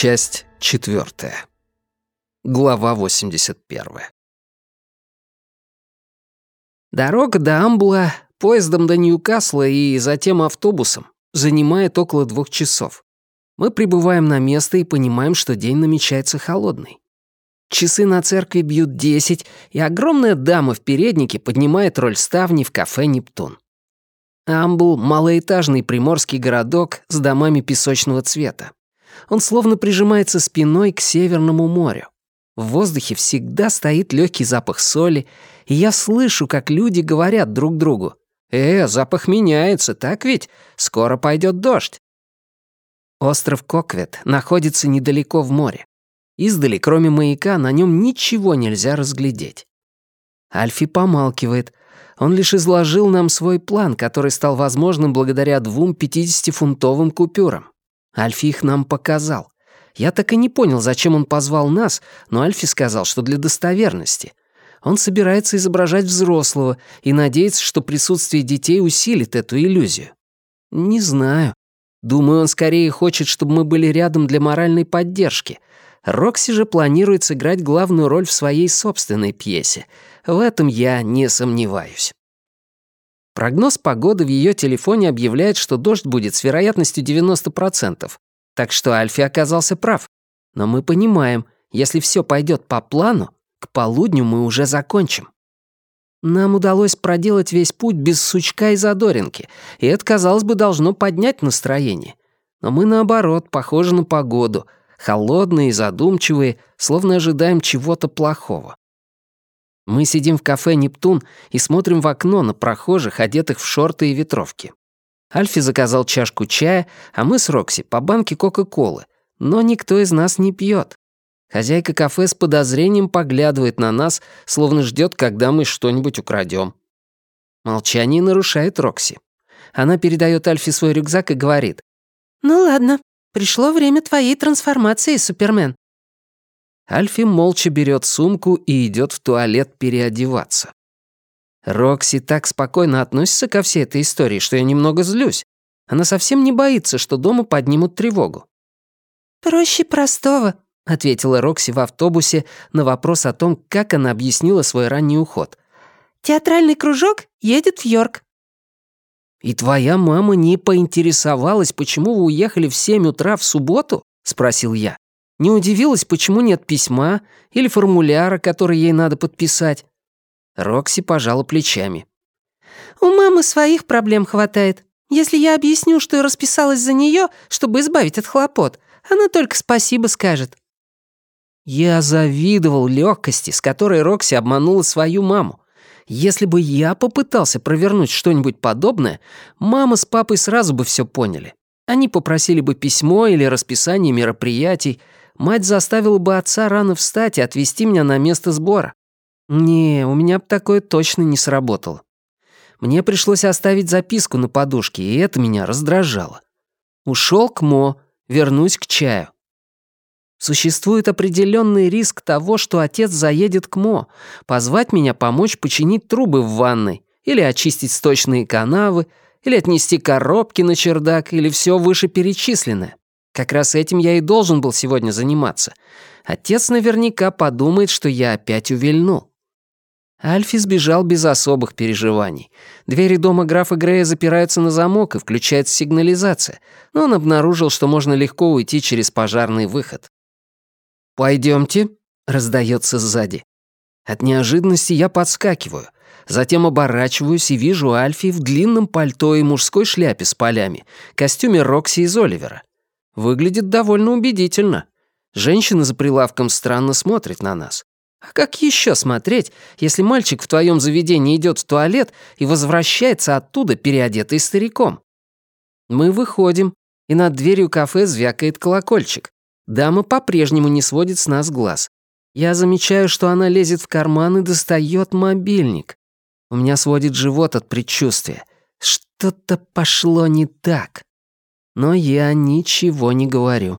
Часть четвертая. Глава 81. Дорога до Амбла поездом до Ньюкасла и затем автобусом занимает около двух часов. Мы прибываем на место и понимаем, что день намечается холодный. Часы на церкви бьют десять, и огромная дама в переднике поднимает роль ставни в кафе «Нептун». Амбл — малоэтажный приморский городок с домами песочного цвета. Он словно прижимается спиной к Северному морю. В воздухе всегда стоит легкий запах соли, и я слышу, как люди говорят друг другу. «Э, запах меняется, так ведь? Скоро пойдет дождь». Остров Коквет находится недалеко в море. Издали, кроме маяка, на нем ничего нельзя разглядеть. Альфи помалкивает. Он лишь изложил нам свой план, который стал возможным благодаря двум 50-фунтовым купюрам. Альфи их нам показал. Я так и не понял, зачем он позвал нас, но Альфи сказал, что для достоверности. Он собирается изображать взрослого и надеется, что присутствие детей усилит эту иллюзию. Не знаю. Думаю, он скорее хочет, чтобы мы были рядом для моральной поддержки, Рокси же планирует сыграть главную роль в своей собственной пьесе. В этом я не сомневаюсь. Прогноз погоды в ее телефоне объявляет, что дождь будет с вероятностью 90%, так что Альфи оказался прав. Но мы понимаем, если все пойдет по плану, к полудню мы уже закончим. Нам удалось проделать весь путь без сучка и задоринки, и это, казалось бы, должно поднять настроение. Но мы, наоборот, похожи на погоду — холодные и задумчивые, словно ожидаем чего-то плохого. Мы сидим в кафе «Нептун» и смотрим в окно на прохожих, одетых в шорты и ветровки. Альфи заказал чашку чая, а мы с Рокси по банке Кока-Колы, но никто из нас не пьет. Хозяйка кафе с подозрением поглядывает на нас, словно ждет, когда мы что-нибудь украдем. Молчание нарушает Рокси. Она передает Альфи свой рюкзак и говорит. «Ну ладно, Пришло время твоей трансформации, Супермен». Альфи молча берет сумку и идет в туалет переодеваться. Рокси так спокойно относится ко всей этой истории, что я немного злюсь. Она совсем не боится, что дома поднимут тревогу. «Проще простого», — ответила Рокси в автобусе на вопрос о том, как она объяснила свой ранний уход. «Театральный кружок едет в Йорк. «И твоя мама не поинтересовалась, почему вы уехали в семь утра в субботу?» — спросил я. «Не удивилась, почему нет письма или формуляра, который ей надо подписать?» Рокси пожала плечами. «У мамы своих проблем хватает. Если я объясню, что я расписалась за нее, чтобы избавить от хлопот, она только спасибо скажет». Я завидовал легкости, с которой Рокси обманула свою маму. Если бы я попытался провернуть что-нибудь подобное, мама с папой сразу бы все поняли. Они попросили бы письмо или расписание мероприятий, мать заставила бы отца рано встать и отвезти меня на место сбора. Не, у меня бы такое точно не сработало. Мне пришлось оставить записку на подушке, и это меня раздражало. Ушел к Мо, вернусь к чаю. Существует определенный риск того, что отец заедет к Мо, позвать меня помочь починить трубы в ванной, или очистить сточные канавы, или отнести коробки на чердак, или все вышеперечисленное. Как раз этим я и должен был сегодня заниматься. Отец наверняка подумает, что я опять увильнул. Альфи сбежал без особых переживаний. Двери дома графа Грея запираются на замок и включается сигнализация, но он обнаружил, что можно легко уйти через пожарный выход. «Пойдемте», — раздается сзади. От неожиданности я подскакиваю, затем оборачиваюсь и вижу Альфи в длинном пальто и мужской шляпе с полями, костюме Рокси из Оливера. Выглядит довольно убедительно. Женщина за прилавком странно смотрит на нас. А как еще смотреть, если мальчик в твоем заведении идет в туалет и возвращается оттуда, переодетый стариком? Мы выходим, и над дверью кафе звякает колокольчик. Дама по-прежнему не сводит с нас глаз. Я замечаю, что она лезет в карман и достает мобильник. У меня сводит живот от предчувствия. Что-то пошло не так. Но я ничего не говорю.